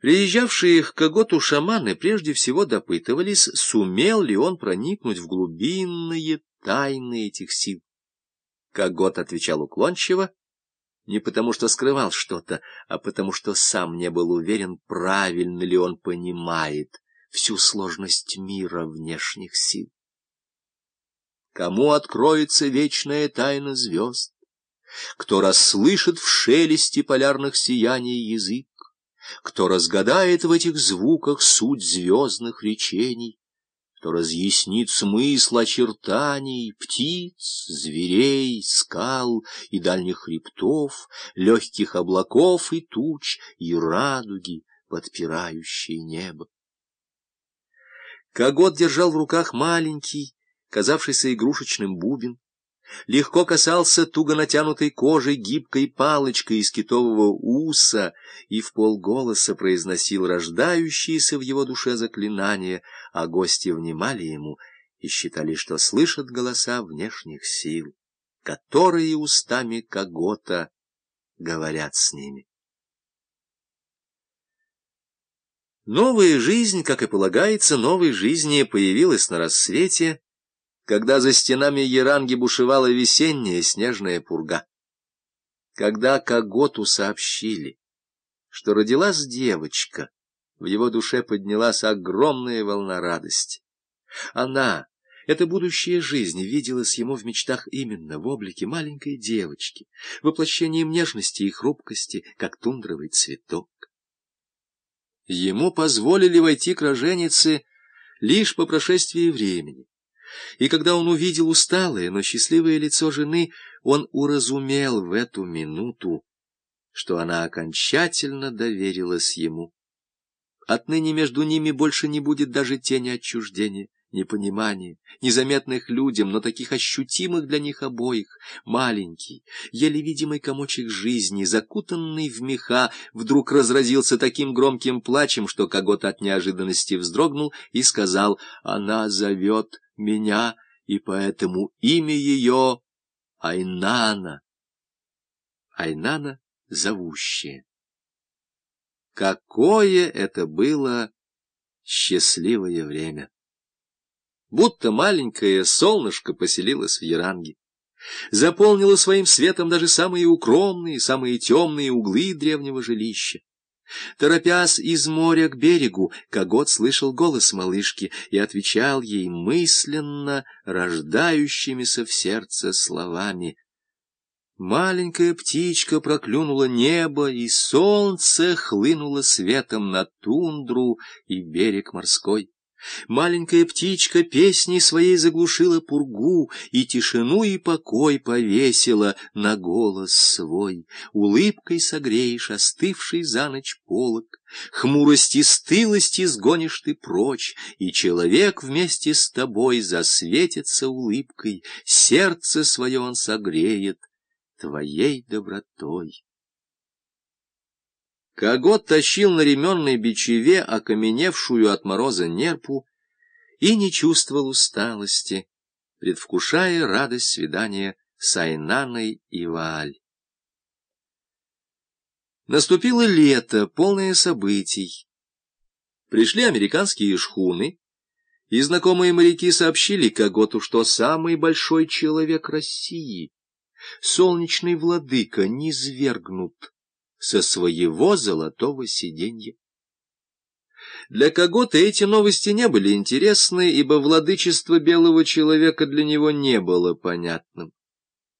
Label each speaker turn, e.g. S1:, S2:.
S1: Приезжавшие к Коготу шаманы прежде всего допытывались, сумел ли он проникнуть в глубинные тайны этих сил. Когот отвечал уклончиво, не потому что скрывал что-то, а потому что сам не был уверен, правильно ли он понимает всю сложность мира внешних сил. Кому откроется вечная тайна звезд? Кто расслышит в шелесте полярных сияний язык? Кто разгадает в этих звуках суть звездных речений, кто разъяснит смысл очертаний птиц, зверей, скал и дальних хребтов, легких облаков и туч, и радуги, подпирающие небо. Когот держал в руках маленький, казавшийся игрушечным бубен, легко касался туго натянутой кожей гибкой палочкой из китового уса и в полголоса произносил рождающиеся в его душе заклинания, а гости внимали ему и считали, что слышат голоса внешних сил, которые устами Когота говорят с ними. Новая жизнь, как и полагается, новой жизни появилась на рассвете, когда за стенами Яранги бушевала весенняя снежная пурга. Когда Каготу сообщили, что родилась девочка, в его душе поднялась огромная волна радости. Она, эта будущая жизнь, виделась ему в мечтах именно в облике маленькой девочки, воплощением нежности и хрупкости, как тундровый цветок. Ему позволили войти к роженице лишь по прошествии времени. И когда он увидел усталое, но счастливое лицо жены, он уразумел в эту минуту, что она окончательно доверилась ему. Отныне между ними больше не будет даже тени отчуждения непонимания, незаметных людям, но таких ощутимых для них обоих. Маленький, еле видимый комочек жизни, закутанный в меха, вдруг разразился таким громким плачем, что Когот от неожиданности вздрогнул и сказал «Она зовет меня, и поэтому имя ее Айнана». Айнана — зовущая. Какое это было счастливое время! будто маленькое солнышко поселилось в Яранге. Заполнило своим светом даже самые укромные, самые темные углы древнего жилища. Торопясь из моря к берегу, Когот слышал голос малышки и отвечал ей мысленно рождающимися в сердце словами. Маленькая птичка проклюнула небо, и солнце хлынуло светом на тундру и берег морской. Маленькая птичка песней своей заглушила пургу и тишину и покой повесила на голос свой. Улыбкой согреешь остывший за ночь полог, хмурость и стылость изгонишь ты прочь, и человек вместе с тобой засветится улыбкой, сердце свое он согреет твоей добротой. Когот тащил на ременной бичеве окаменевшую от мороза нерпу и не чувствовал усталости, предвкушая радость свидания с Айнаной и Вааль. Наступило лето, полное событий. Пришли американские шхуны, и знакомые моряки сообщили Коготу, что самый большой человек России, солнечный владыка, низвергнут со своего золотого сиденья. Для Когота эти новости не были интересны, ибо владычество белого человека для него не было понятным.